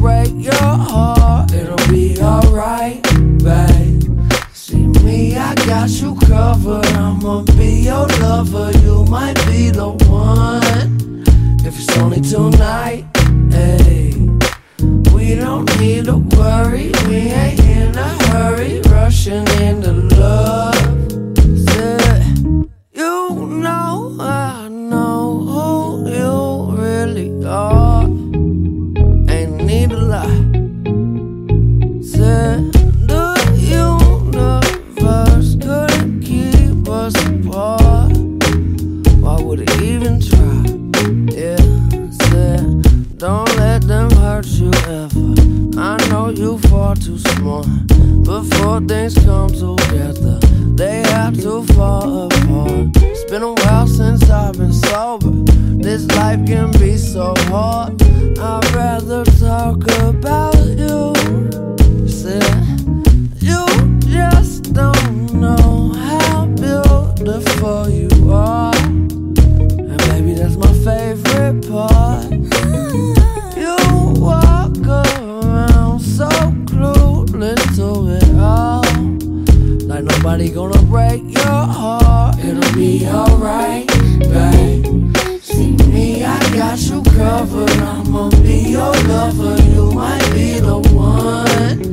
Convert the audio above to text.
break your heart. It'll be alright, babe. See me, I got you covered. I'ma be your lover. You might be the one. If it's only tonight, hey. We don't need to worry. We ain't in a hurry, rushing into love. Said, you know I know who you really are. Hurt you ever. I know you far too smart. Before things come together, they have to fall apart. It's been a while since I've been sober. This life can be so hard. I'd rather talk about break your heart. It'll be alright, babe. See me, I got you covered. I'ma be your lover. You might be the one.